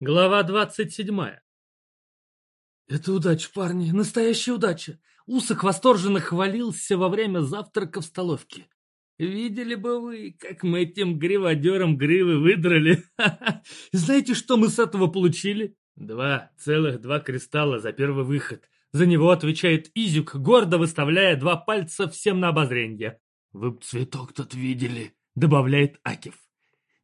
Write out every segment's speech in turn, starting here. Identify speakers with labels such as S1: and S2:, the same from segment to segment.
S1: Глава двадцать седьмая. Это удача, парни, настоящая удача. Усок восторженно хвалился во время завтрака в столовке. Видели бы вы, как мы этим гриводером гривы выдрали. Знаете, что мы с этого получили? Два целых два кристалла за первый выход. За него отвечает Изюк, гордо выставляя два пальца всем на обозрение. Вы цветок тот видели, добавляет Акев.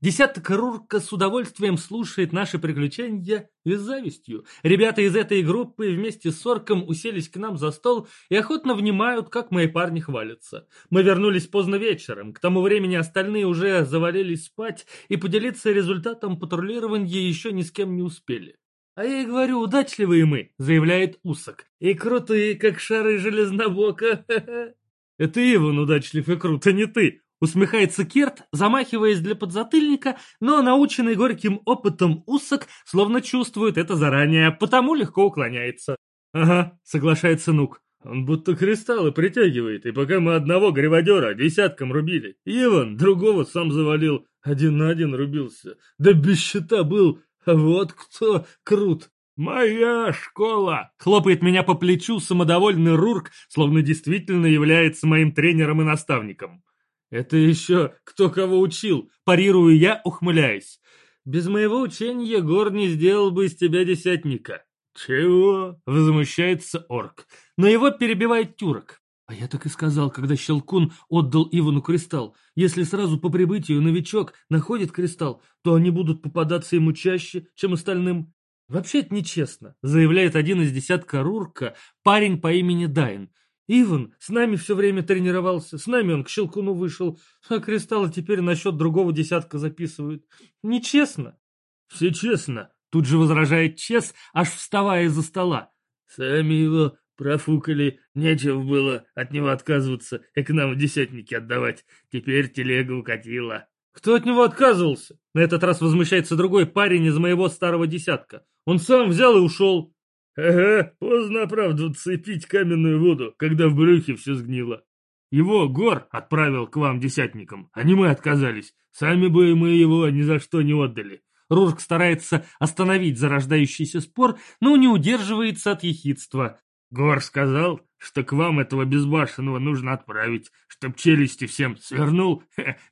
S1: Десяток Рурка с удовольствием слушает наши приключения и завистью. Ребята из этой группы вместе с Орком уселись к нам за стол и охотно внимают, как мои парни хвалятся. Мы вернулись поздно вечером. К тому времени остальные уже завалились спать и поделиться результатом патрулирования еще ни с кем не успели. «А я и говорю, удачливые мы», — заявляет Усок. «И крутые, как шары железнобока». «Это Иван удачлив и круто, не ты», Усмехается Керт, замахиваясь для подзатыльника, но наученный горьким опытом Усок словно чувствует это заранее, потому легко уклоняется. «Ага», — соглашается Нук. «Он будто кристаллы притягивает, и пока мы одного гриводера десятком рубили, Иван другого сам завалил, один на один рубился. Да без щита был, а вот кто крут!» «Моя школа!» — хлопает меня по плечу самодовольный Рурк, словно действительно является моим тренером и наставником. «Это еще кто кого учил?» – парирую я, ухмыляясь. «Без моего учения Егор не сделал бы из тебя десятника». «Чего?» – возмущается орк. Но его перебивает тюрок. А я так и сказал, когда Щелкун отдал Ивану кристалл. Если сразу по прибытию новичок находит кристалл, то они будут попадаться ему чаще, чем остальным. Вообще это нечестно, заявляет один из десятка Рурка, парень по имени Дайн. Иван с нами все время тренировался, с нами он к Щелкуну вышел, а кристаллы теперь насчет другого десятка записывают. Нечестно. Все честно, тут же возражает Чес, аж вставая из-за стола. Сами его профукали, нечего было от него отказываться и к нам в десятники отдавать. Теперь телега укатила. Кто от него отказывался? На этот раз возмущается другой парень из моего старого десятка. Он сам взял и ушел. Ага, поздно оправдываться и пить каменную воду, когда в брюхе все сгнило. Его Гор отправил к вам десятникам, не мы отказались. Сами бы мы его ни за что не отдали. Рурк старается остановить зарождающийся спор, но не удерживается от ехидства. Гор сказал, что к вам этого безбашенного нужно отправить, чтоб челюсти всем свернул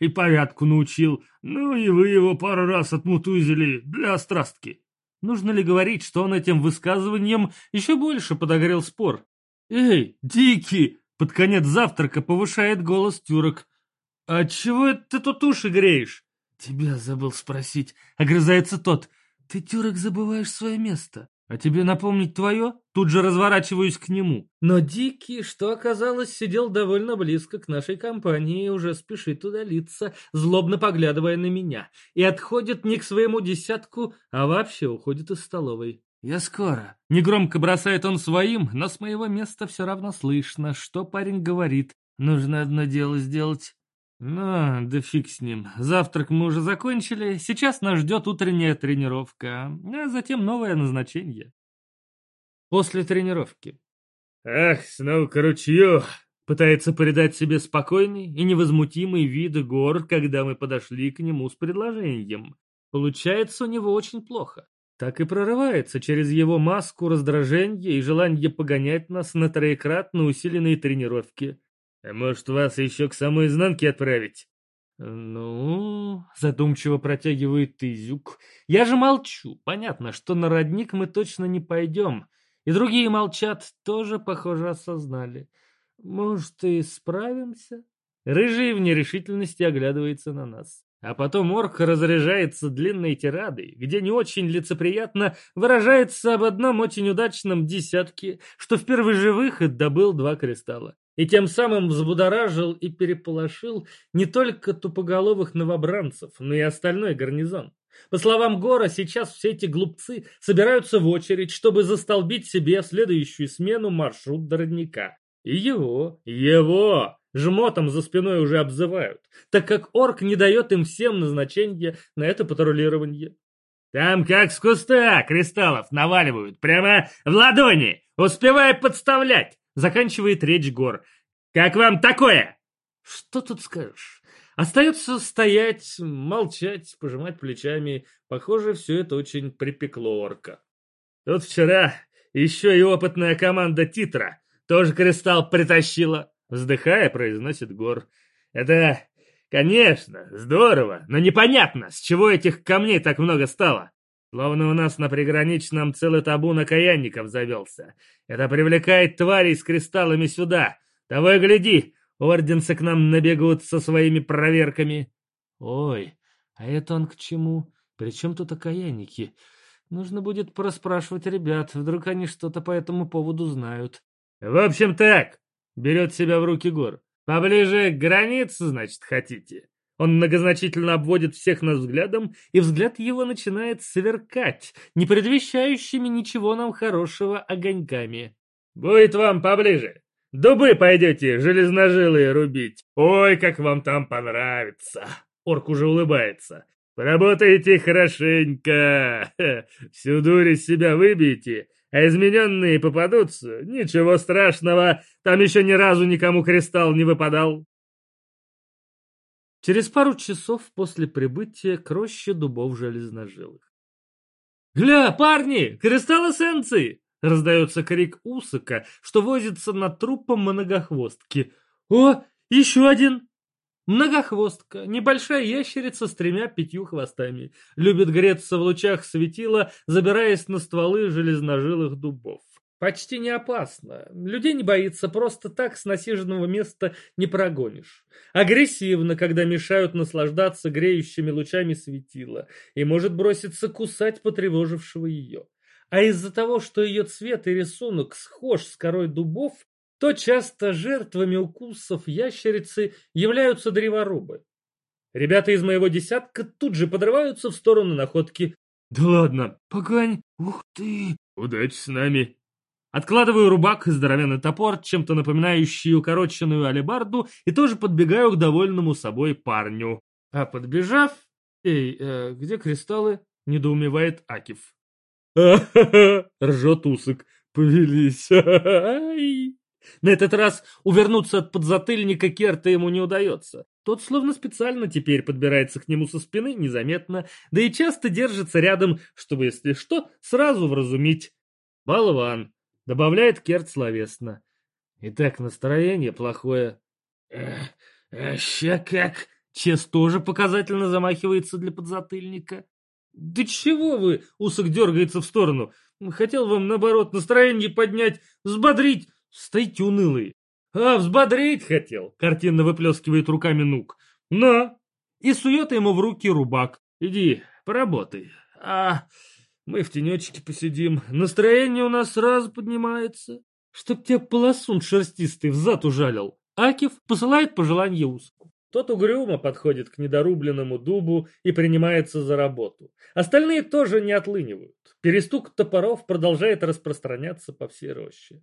S1: и порядку научил. Ну и вы его пару раз отмутузили для острастки. Нужно ли говорить, что он этим высказыванием еще больше подогрел спор? «Эй, Дикий!» — под конец завтрака повышает голос тюрок. «А чего ты тут уши греешь?» «Тебя забыл спросить», — огрызается тот. «Ты, тюрок, забываешь свое место. А тебе напомнить твое? Тут же разворачиваюсь к нему. Но Дикий, что оказалось, сидел довольно близко к нашей компании и уже спешит удалиться, злобно поглядывая на меня. И отходит не к своему десятку, а вообще уходит из столовой. «Я скоро». Негромко бросает он своим, но с моего места все равно слышно, что парень говорит. Нужно одно дело сделать. Ну, да фиг с ним. Завтрак мы уже закончили. Сейчас нас ждет утренняя тренировка, а затем новое назначение. После тренировки. Ах, снова к ручью. Пытается передать себе спокойный и невозмутимый вид гор, когда мы подошли к нему с предложением. Получается у него очень плохо. Так и прорывается через его маску раздражения и желание погонять нас на троекратно усиленные тренировки. А может, вас еще к самой изнанке отправить? Ну, задумчиво протягивает Изюк. Я же молчу. Понятно, что на родник мы точно не пойдем. И другие молчат, тоже, похоже, осознали. Может, и справимся? Рыжий в нерешительности оглядывается на нас. А потом орк разряжается длинной тирадой, где не очень лицеприятно выражается об одном очень удачном десятке, что в первый же выход добыл два кристалла и тем самым взбудоражил и переполошил не только тупоголовых новобранцев, но и остальной гарнизон. По словам Гора, сейчас все эти глупцы собираются в очередь, чтобы застолбить себе следующую смену маршрут до родника. И его, его, жмотом за спиной уже обзывают, так как орк не дает им всем назначения на это патрулирование. Там как с куста кристаллов наваливают, прямо в ладони, успевая подставлять. Заканчивает речь Гор. «Как вам такое?» «Что тут скажешь? Остается стоять, молчать, пожимать плечами. Похоже, все это очень припекло орка. Тут вчера еще и опытная команда Титра тоже кристалл притащила. Вздыхая, произносит Гор. Это, конечно, здорово, но непонятно, с чего этих камней так много стало. Словно у нас на приграничном целый табун окаянников завелся. Это привлекает тварей с кристаллами сюда. Того и гляди, орденцы к нам набегут со своими проверками. Ой, а это он к чему? Причем тут окаянники? Нужно будет проспрашивать ребят, вдруг они что-то по этому поводу знают. В общем так, берет себя в руки Гор. Поближе к границе, значит, хотите? Он многозначительно обводит всех нас взглядом, и взгляд его начинает сверкать, не предвещающими ничего нам хорошего огоньками. «Будет вам поближе. Дубы пойдете железножилые рубить. Ой, как вам там понравится!» Орк уже улыбается. «Поработайте хорошенько, всю дурь из себя выбейте, а измененные попадутся. Ничего страшного, там еще ни разу никому кристалл не выпадал». Через пару часов после прибытия к роще дубов железножилых. «Гля, парни, кристалл эссенции!» — раздается крик Усака, что возится над трупом многохвостки. «О, еще один!» Многохвостка, небольшая ящерица с тремя-пятью хвостами, любит греться в лучах светила, забираясь на стволы железножилых дубов. Почти не опасно. Людей не боится, просто так с насиженного места не прогонишь. Агрессивно, когда мешают наслаждаться греющими лучами светила, и может броситься кусать потревожившего ее. А из-за того, что ее цвет и рисунок схож с корой дубов, то часто жертвами укусов ящерицы являются древорубы. Ребята из моего десятка тут же подрываются в сторону находки. «Да ладно, погань! Ух ты! Удачи с нами!» Откладываю рубак и здоровенный топор, чем-то напоминающий укороченную алебарду, и тоже подбегаю к довольному собой парню. А подбежав... «Эй, э, где кристаллы?» — недоумевает Акив. «Ха-ха-ха!» — ржет Усык. «Повелись! На этот раз увернуться от подзатыльника Керта ему не удается. Тот словно специально теперь подбирается к нему со спины незаметно, да и часто держится рядом, чтобы, если что, сразу вразумить. Болван. Добавляет Керт словесно. Итак, настроение плохое. Эх, как... Чес тоже показательно замахивается для подзатыльника. «Да чего вы?» — Усок дергается в сторону. «Хотел вам, наоборот, настроение поднять, взбодрить. Стоите унылые». «А, взбодрить хотел!» — картинно выплескивает руками Нук. «На!» И сует ему в руки рубак. «Иди, поработай. А мы в тенечке посидим. Настроение у нас сразу поднимается. Чтоб тебя полосун шерстистый взад ужалил. Акив посылает пожелание Уску. Тот угрюмо подходит к недорубленному дубу и принимается за работу. Остальные тоже не отлынивают. Перестук топоров продолжает распространяться по всей роще.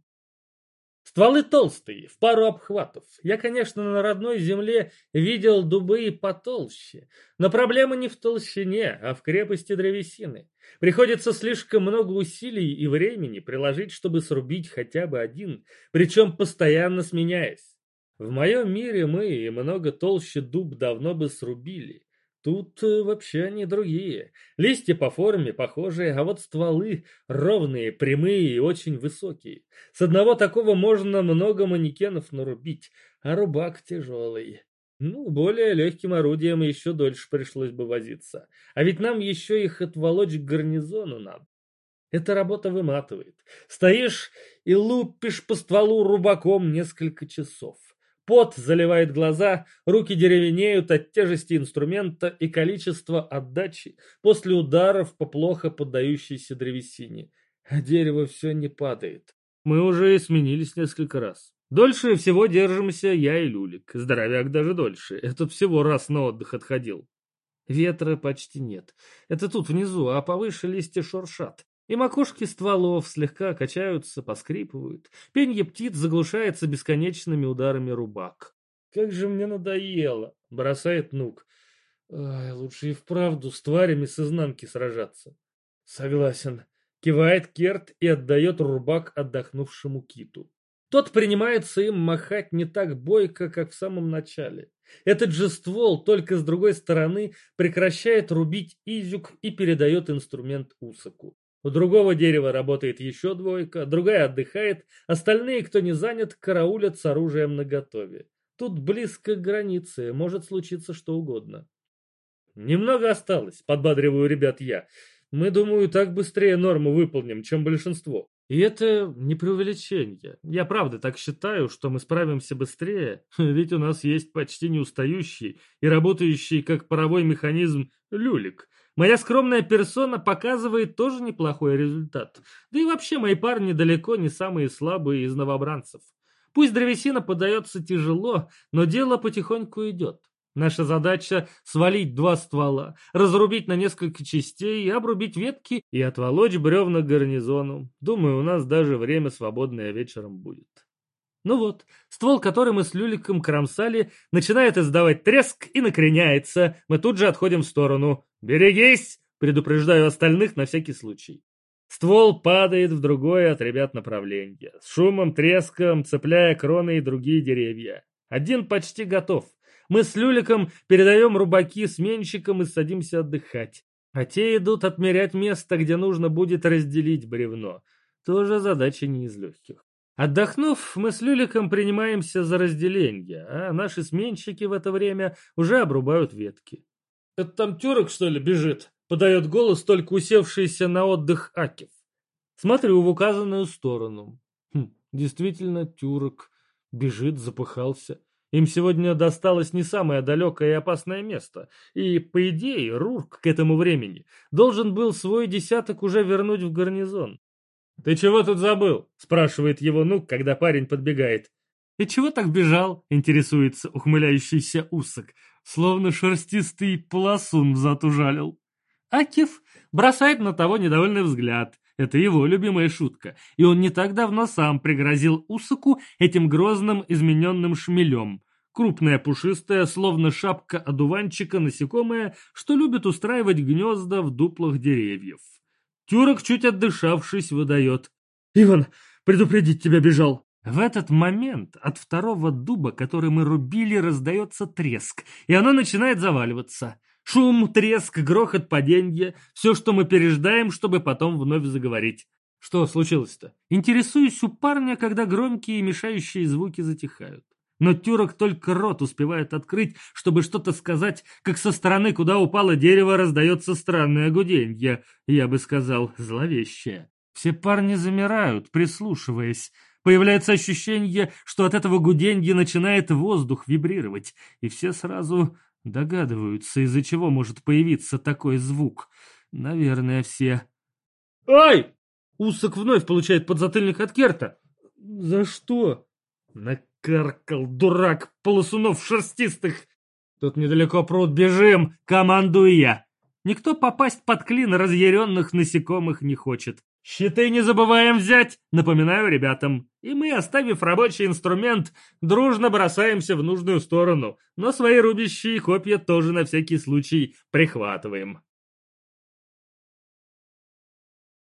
S1: Стволы толстые, в пару обхватов. Я, конечно, на родной земле видел дубы и потолще, но проблема не в толщине, а в крепости древесины. Приходится слишком много усилий и времени приложить, чтобы срубить хотя бы один, причем постоянно сменяясь. В моем мире мы и много толще дуб давно бы срубили, Тут э, вообще они другие. Листья по форме похожие, а вот стволы ровные, прямые и очень высокие. С одного такого можно много манекенов нарубить, а рубак тяжелый. Ну, более легким орудием еще дольше пришлось бы возиться. А ведь нам еще их отволочь к гарнизону надо. Эта работа выматывает. Стоишь и лупишь по стволу рубаком несколько часов. Пот заливает глаза, руки деревенеют от тяжести инструмента и количества отдачи после ударов по плохо поддающейся древесине. А дерево все не падает. Мы уже сменились несколько раз. Дольше всего держимся я и Люлик. Здоровяк даже дольше. Этот всего раз на отдых отходил. Ветра почти нет. Это тут внизу, а повыше листья шуршат. И макушки стволов слегка качаются, поскрипывают. Пенье птиц заглушается бесконечными ударами рубак. «Как же мне надоело!» — бросает Нук. Ай, лучше и вправду с тварями с изнанки сражаться. Согласен. Кивает Керт и отдает рубак отдохнувшему киту. тот принимается им махать не так бойко, как в самом начале. Этот же ствол только с другой стороны прекращает рубить изюк и передает инструмент усоку. У другого дерева работает еще двойка, другая отдыхает, остальные, кто не занят, караулят с оружием наготове. Тут близко к границе, может случиться что угодно. Немного осталось, подбадриваю ребят я. Мы, думаю, так быстрее норму выполним, чем большинство. И это не преувеличение. Я правда так считаю, что мы справимся быстрее, ведь у нас есть почти неустающий и работающий как паровой механизм люлик. Моя скромная персона показывает тоже неплохой результат. Да и вообще мои парни далеко не самые слабые из новобранцев. Пусть древесина подается тяжело, но дело потихоньку идет. Наша задача — свалить два ствола, разрубить на несколько частей, обрубить ветки и отволочь бревна к гарнизону. Думаю, у нас даже время свободное вечером будет. Ну вот, ствол, который мы с Люликом кромсали, начинает издавать треск и накреняется. Мы тут же отходим в сторону. «Берегись!» — предупреждаю остальных на всякий случай. Ствол падает в другое от ребят направление, с шумом, треском, цепляя кроны и другие деревья. Один почти готов. Мы с Люликом передаем рубаки сменщикам и садимся отдыхать. А те идут отмерять место, где нужно будет разделить бревно. Тоже задача не из легких. Отдохнув, мы с Люликом принимаемся за разделение, а наши сменщики в это время уже обрубают ветки. «Это там тюрок, что ли, бежит?» — подает голос только усевшийся на отдых Акев. Смотрю в указанную сторону. Хм, действительно, тюрок. Бежит, запыхался. Им сегодня досталось не самое далекое и опасное место, и, по идее, Рурк к этому времени должен был свой десяток уже вернуть в гарнизон. «Ты чего тут забыл?» — спрашивает его Нук, когда парень подбегает. «И чего так бежал?» — интересуется ухмыляющийся усок, словно шерстистый полосун в зад ужалил. Акиф бросает на того недовольный взгляд. Это его любимая шутка, и он не так давно сам пригрозил Усаку этим грозным измененным шмелем. Крупная пушистая, словно шапка одуванчика насекомое, что любит устраивать гнезда в дуплах деревьев. Тюрок, чуть отдышавшись, выдает. «Иван, предупредить тебя бежал!» В этот момент от второго дуба, который мы рубили, раздается треск, и оно начинает заваливаться. Шум, треск, грохот, паденье — все, что мы переждаем, чтобы потом вновь заговорить. Что случилось-то? Интересуюсь у парня, когда громкие и мешающие звуки затихают. Но Тюрок только рот успевает открыть, чтобы что-то сказать, как со стороны, куда упало дерево, раздается странное гуденье, я бы сказал, зловещее. Все парни замирают, прислушиваясь. Появляется ощущение, что от этого гуденья начинает воздух вибрировать, и все сразу догадываются, из-за чего может появиться такой звук. Наверное, все. «Ай!» Усок вновь получает подзатыльник от Керта. «За что?» Накаркал, дурак, полосунов шерстистых. Тут недалеко пруд, бежим, командую я. Никто попасть под клин разъяренных насекомых не хочет. Щиты не забываем взять, напоминаю ребятам. И мы, оставив рабочий инструмент, дружно бросаемся в нужную сторону, но свои рубящие копья тоже на всякий случай прихватываем.